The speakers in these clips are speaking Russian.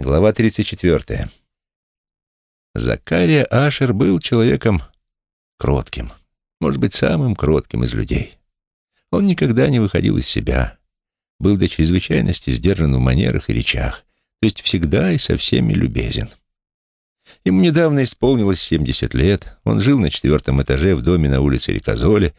Глава 34. Закария Ашер был человеком кротким, может быть, самым кротким из людей. Он никогда не выходил из себя, был до чрезвычайности сдержан в манерах и речах, то есть всегда и со всеми любезен. Ему недавно исполнилось 70 лет, он жил на четвертом этаже в доме на улице Рикозоле,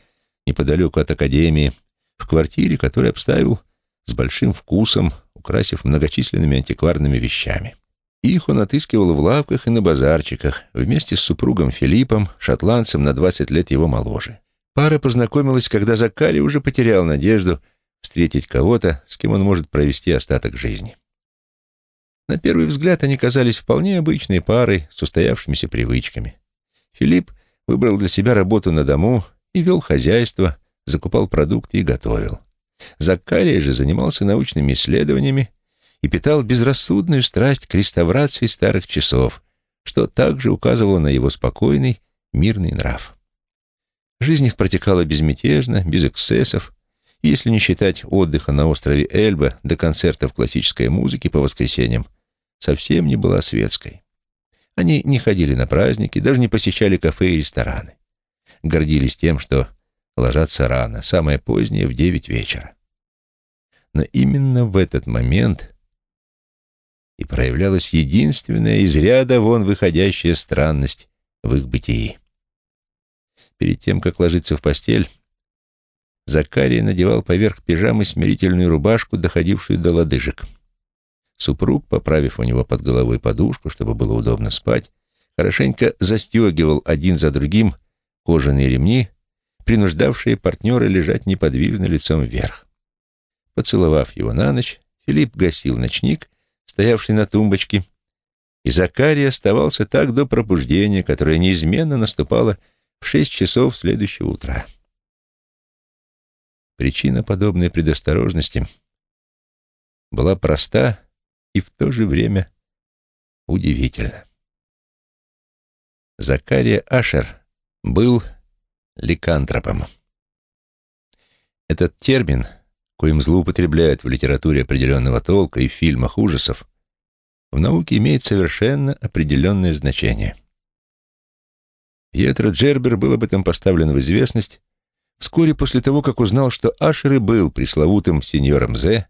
неподалеку от академии, в квартире, которую обставил с большим вкусом, украсив многочисленными антикварными вещами. Их он отыскивал в лавках и на базарчиках, вместе с супругом Филиппом, шотландцем на 20 лет его моложе. Пара познакомилась, когда Закари уже потерял надежду встретить кого-то, с кем он может провести остаток жизни. На первый взгляд они казались вполне обычной парой с устоявшимися привычками. Филипп выбрал для себя работу на дому и вел хозяйство, закупал продукты и готовил. Закария же занимался научными исследованиями и питал безрассудную страсть к реставрации старых часов, что также указывало на его спокойный, мирный нрав. Жизнь их протекала безмятежно, без эксцессов, если не считать отдыха на острове Эльба до концертов классической музыки по воскресеньям, совсем не была светской. Они не ходили на праздники, даже не посещали кафе и рестораны. Гордились тем, что ложатся рано, самое позднее в девять вечера. Но именно в этот момент и проявлялась единственная из ряда вон выходящая странность в их бытии. Перед тем, как ложиться в постель, Закарий надевал поверх пижамы смирительную рубашку, доходившую до лодыжек. Супруг, поправив у него под головой подушку, чтобы было удобно спать, хорошенько застегивал один за другим кожаные ремни, принуждавшие партнера лежать неподвижно лицом вверх. Поцеловав его на ночь, Филипп гасил ночник, стоявший на тумбочке, и Закарий оставался так до пробуждения, которое неизменно наступало в шесть часов следующего утра. Причина подобной предосторожности была проста и в то же время удивительна. Закария Ашер был ликантропом. Этот термин — коим злоупотребляют в литературе определенного толка и в фильмах ужасов, в науке имеет совершенно определенное значение. Пьетро Джербер был об этом поставлен в известность вскоре после того, как узнал, что Ашер и был пресловутым сеньором Зе,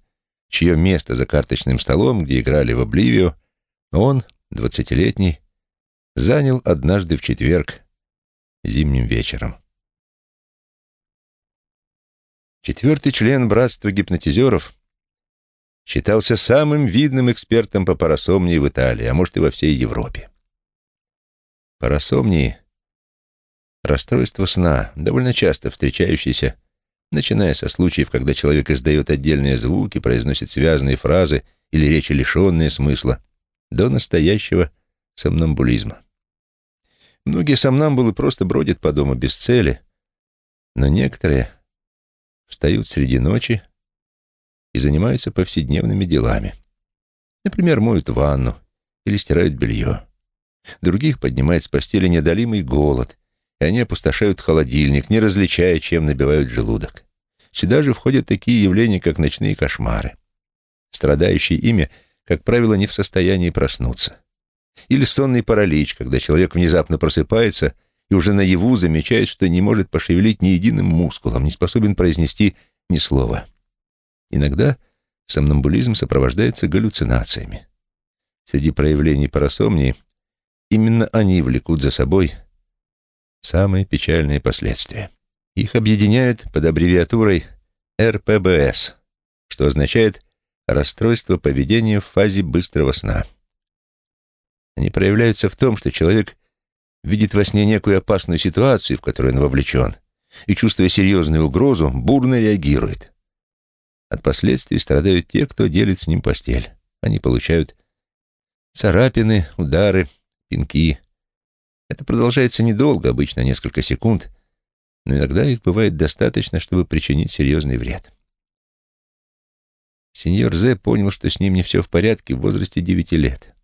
чье место за карточным столом, где играли в Обливио, он, двадцатилетний, занял однажды в четверг зимним вечером. Четвертый член братства гипнотизеров считался самым видным экспертом по парасомнии в Италии, а может и во всей Европе. Парасомнии — расстройство сна, довольно часто встречающееся, начиная со случаев, когда человек издает отдельные звуки, произносит связанные фразы или речи, лишенные смысла, до настоящего сомнамбулизма. Многие сомнамбулы просто бродят по дому без цели, но некоторые — встают среди ночи и занимаются повседневными делами. Например, моют ванну или стирают белье. Других поднимает с постели недолимый голод, и они опустошают холодильник, не различая, чем набивают желудок. Сюда же входят такие явления, как ночные кошмары. Страдающие ими, как правило, не в состоянии проснуться. Или сонный паралич, когда человек внезапно просыпается — и уже наяву замечает, что не может пошевелить ни единым мускулом, не способен произнести ни слова. Иногда сомнамбулизм сопровождается галлюцинациями. Среди проявлений парасомнии именно они влекут за собой самые печальные последствия. Их объединяют под аббревиатурой РПБС, что означает расстройство поведения в фазе быстрого сна. Они проявляются в том, что человек видит во сне некую опасную ситуацию, в которую он вовлечен, и, чувствуя серьезную угрозу, бурно реагирует. От последствий страдают те, кто делит с ним постель. Они получают царапины, удары, пинки. Это продолжается недолго, обычно несколько секунд, но иногда их бывает достаточно, чтобы причинить серьезный вред. Сеньор Зе понял, что с ним не все в порядке в возрасте девяти лет.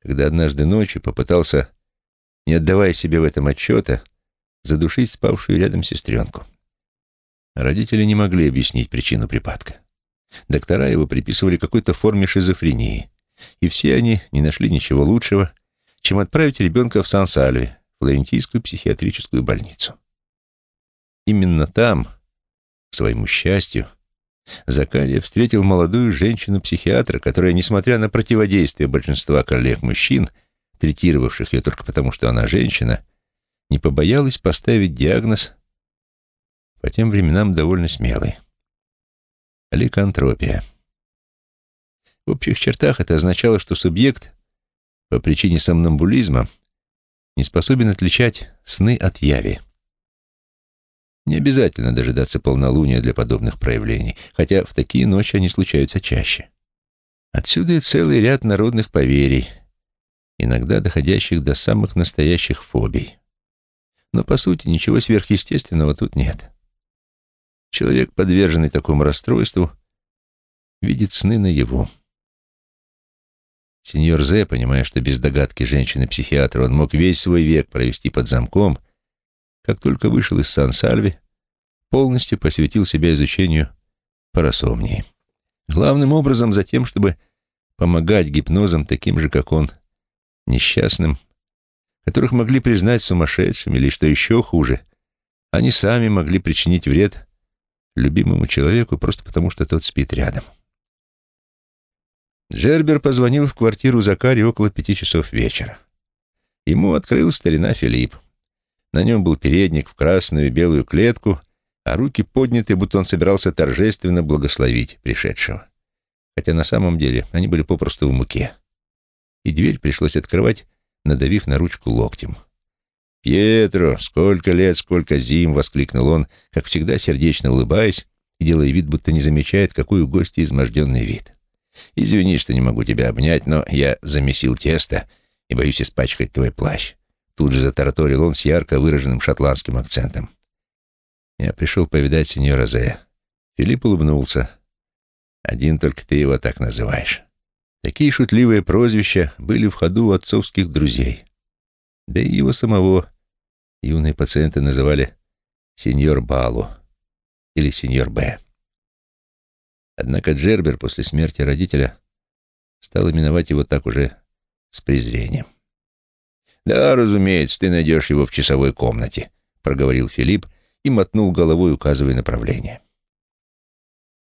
Когда однажды ночью попытался не отдавая себе в этом отчета, задушить спавшую рядом сестренку. Родители не могли объяснить причину припадка. Доктора его приписывали какой-то форме шизофрении, И все они не нашли ничего лучшего, чем отправить ребенка в Сан-Сальви, Флорентийскую психиатрическую больницу. Именно там, к своему счастью, Закария встретил молодую женщину-психиатра, которая, несмотря на противодействие большинства коллег-мужчин, третировавших ее только потому, что она женщина, не побоялась поставить диагноз, по тем временам довольно смелый. Ликантропия. В общих чертах это означало, что субъект по причине сомнамбулизма не способен отличать сны от яви. Не обязательно дожидаться полнолуния для подобных проявлений, хотя в такие ночи они случаются чаще. Отсюда и целый ряд народных поверий, иногда доходящих до самых настоящих фобий. Но, по сути, ничего сверхъестественного тут нет. Человек, подверженный такому расстройству, видит сны наяву. Сеньор Зе, понимая, что без догадки женщины-психиатра он мог весь свой век провести под замком, как только вышел из Сан-Сальви, полностью посвятил себя изучению парасомнии. Главным образом за тем, чтобы помогать гипнозам таким же, как он, несчастным, которых могли признать сумасшедшими или, что еще хуже, они сами могли причинить вред любимому человеку просто потому, что тот спит рядом. Джербер позвонил в квартиру Закари около пяти часов вечера. Ему открыл старина Филипп. На нем был передник в красную и белую клетку, а руки подняты, будто он собирался торжественно благословить пришедшего. Хотя на самом деле они были попросту в муке. И дверь пришлось открывать, надавив на ручку локтем. «Пьетро, сколько лет, сколько зим!» — воскликнул он, как всегда сердечно улыбаясь и делая вид, будто не замечает, какой у гостя изможденный вид. «Извини, что не могу тебя обнять, но я замесил тесто и боюсь испачкать твой плащ. Тут же затараторил он с ярко выраженным шотландским акцентом. «Я пришел повидать сеньора Зе». Филипп улыбнулся. «Один только ты его так называешь». Такие шутливые прозвища были в ходу у отцовских друзей. Да и его самого юные пациенты называли сеньор Балу или сеньор Б. Однако Джербер после смерти родителя стал именовать его так уже с презрением. «Да, разумеется, ты найдешь его в часовой комнате», — проговорил Филипп и мотнул головой, указывая направление.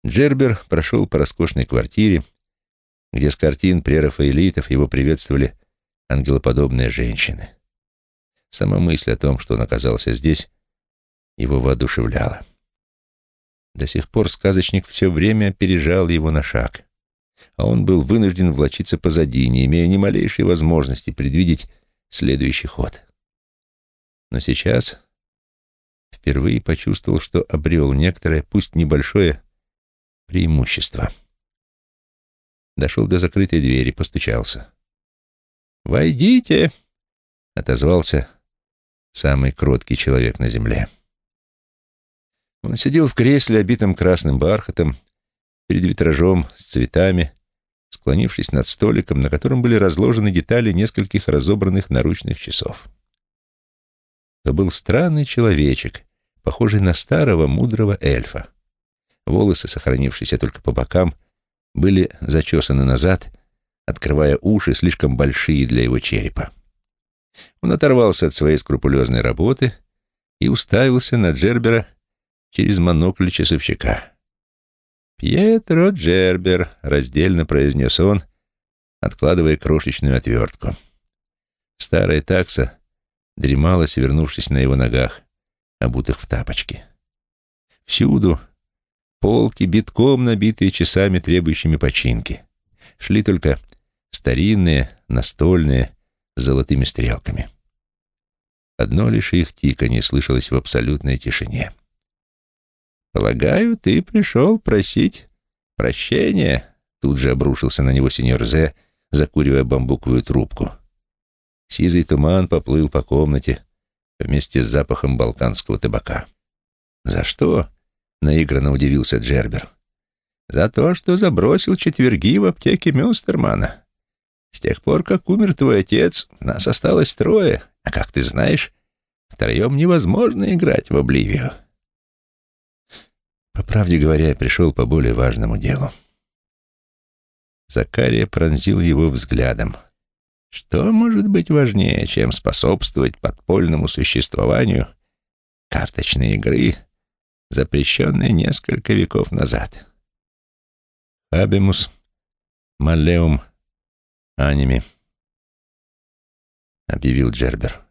Джербер прошел по роскошной квартире, где с картин прерафаэлитов его приветствовали ангелоподобные женщины. Сама мысль о том, что он оказался здесь, его воодушевляла. До сих пор сказочник все время опережал его на шаг, а он был вынужден влочиться позади, не имея ни малейшей возможности предвидеть следующий ход. Но сейчас впервые почувствовал, что обрел некоторое, пусть небольшое, преимущество. Дошел до закрытой двери, постучался. «Войдите!» — отозвался самый кроткий человек на земле. Он сидел в кресле, обитом красным бархатом, перед витражом с цветами, склонившись над столиком, на котором были разложены детали нескольких разобранных наручных часов. Это был странный человечек, похожий на старого мудрого эльфа. Волосы, сохранившиеся только по бокам, были зачесаны назад, открывая уши, слишком большие для его черепа. Он оторвался от своей скрупулезной работы и уставился на Джербера через монокль часовщика. «Пьетро Джербер», — раздельно произнес он, откладывая крошечную отвертку. Старая такса дремала, свернувшись на его ногах, обутых в тапочки. Всюду полки, битком набитые часами, требующими починки. Шли только старинные, настольные, с золотыми стрелками. Одно лишь их тиканье слышалось в абсолютной тишине. «Полагаю, ты пришел просить прощения?» Тут же обрушился на него сеньор Зе, закуривая бамбуковую трубку. Сизый туман поплыл по комнате вместе с запахом балканского табака. «За что?» — наигранно удивился Джербер. «За то, что забросил четверги в аптеке Мюстермана. С тех пор, как умер твой отец, нас осталось трое, а, как ты знаешь, втроем невозможно играть в Обливию». По правде говоря, я пришел по более важному делу. Закария пронзил его взглядом. Что может быть важнее, чем способствовать подпольному существованию карточной игры, запрещенной несколько веков назад? Абемус малеум аними, объявил Джербер.